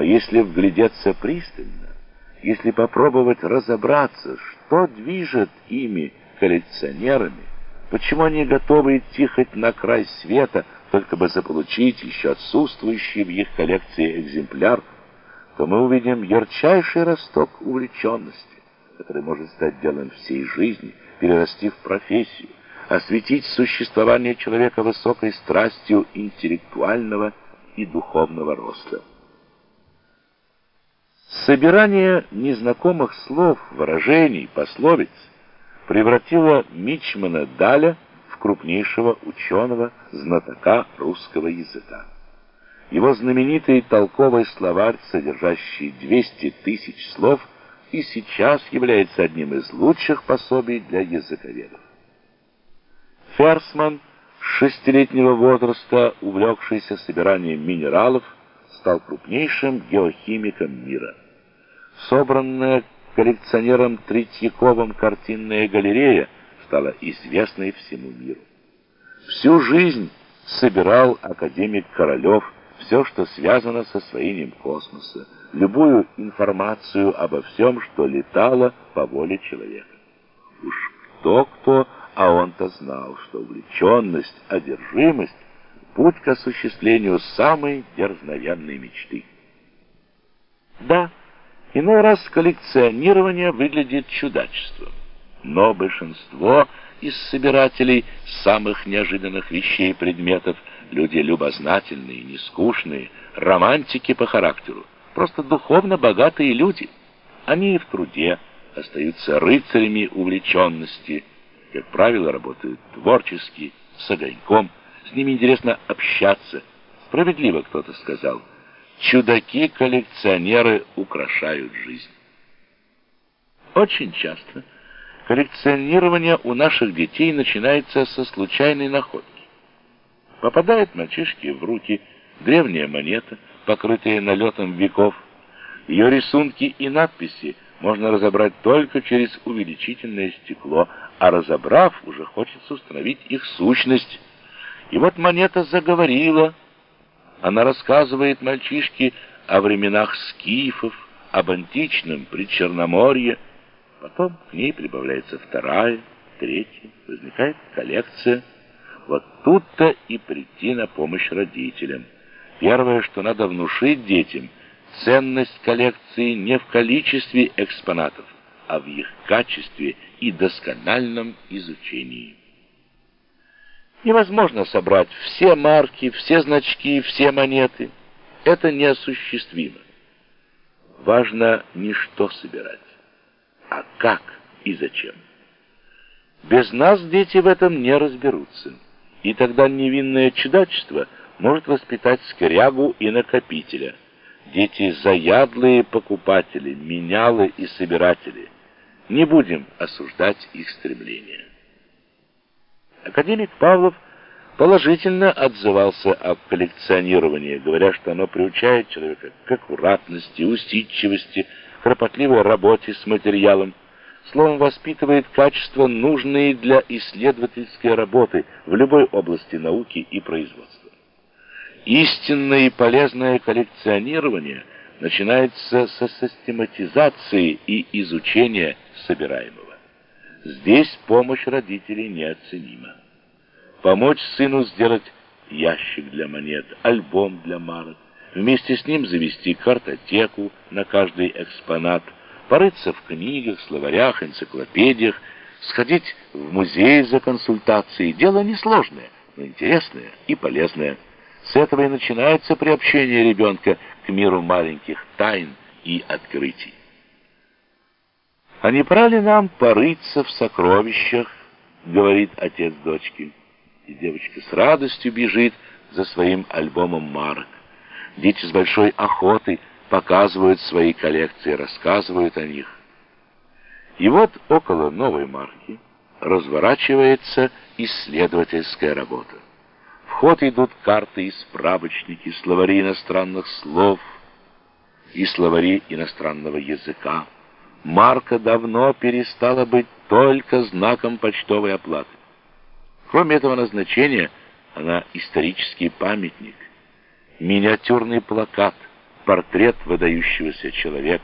Но если вглядеться пристально, если попробовать разобраться, что движет ими коллекционерами, почему они готовы идти хоть на край света, только бы заполучить еще отсутствующий в их коллекции экземпляр, то мы увидим ярчайший росток увлеченности, который может стать делом всей жизни, перерасти в профессию, осветить существование человека высокой страстью интеллектуального и духовного роста. Собирание незнакомых слов, выражений, пословиц превратило Мичмана Даля в крупнейшего ученого, знатока русского языка. Его знаменитый толковый словарь, содержащий 200 тысяч слов, и сейчас является одним из лучших пособий для языковедов. Ферсман, шестилетнего возраста увлекшийся собиранием минералов, стал крупнейшим геохимиком мира. Собранная коллекционером Третьяковым картинная галерея стала известной всему миру. Всю жизнь собирал академик Королев все, что связано с освоением космоса, любую информацию обо всем, что летало по воле человека. Уж кто-кто, а он-то знал, что увлеченность, одержимость — путь к осуществлению самой дерзновенной мечты. Да, иной раз коллекционирование выглядит чудачеством, но большинство из собирателей самых неожиданных вещей и предметов люди любознательные, нескучные, романтики по характеру, просто духовно богатые люди. Они и в труде остаются рыцарями увлеченности, как правило, работают творчески, с огоньком, с ними интересно общаться. Справедливо кто-то сказал, чудаки-коллекционеры украшают жизнь. Очень часто коллекционирование у наших детей начинается со случайной находки. Попадает мальчишке в руки древняя монета, покрытая налетом веков. Ее рисунки и надписи можно разобрать только через увеличительное стекло, а разобрав, уже хочется установить их сущность. И вот монета заговорила. Она рассказывает мальчишке о временах скифов, об античном предчерноморье. Потом к ней прибавляется вторая, третья, возникает коллекция. Вот тут-то и прийти на помощь родителям. Первое, что надо внушить детям, ценность коллекции не в количестве экспонатов, а в их качестве и доскональном изучении. Невозможно собрать все марки, все значки, все монеты. Это неосуществимо. Важно не что собирать, а как и зачем. Без нас дети в этом не разберутся, и тогда невинное чудачество может воспитать скрягу и накопителя. Дети заядлые покупатели, менялы и собиратели – не будем осуждать их стремления. Академик Павлов положительно отзывался о коллекционировании, говоря, что оно приучает человека к аккуратности, усидчивости, кропотливой работе с материалом, словом, воспитывает качества, нужные для исследовательской работы в любой области науки и производства. Истинное и полезное коллекционирование начинается со систематизации и изучения собираемого. Здесь помощь родителей неоценима. Помочь сыну сделать ящик для монет, альбом для марок, вместе с ним завести картотеку на каждый экспонат, порыться в книгах, словарях, энциклопедиях, сходить в музей за консультацией. Дело несложное, но интересное и полезное. С этого и начинается приобщение ребенка к миру маленьких тайн и открытий. «А не пора ли нам порыться в сокровищах?» — говорит отец дочки. И девочка с радостью бежит за своим альбомом марок. Дети с большой охотой показывают свои коллекции, рассказывают о них. И вот около новой марки разворачивается исследовательская работа. В ход идут карты и справочники, словари иностранных слов и словари иностранного языка марка давно перестала быть только знаком почтовой оплаты. Кроме этого назначения, она исторический памятник, миниатюрный плакат, портрет выдающегося человека.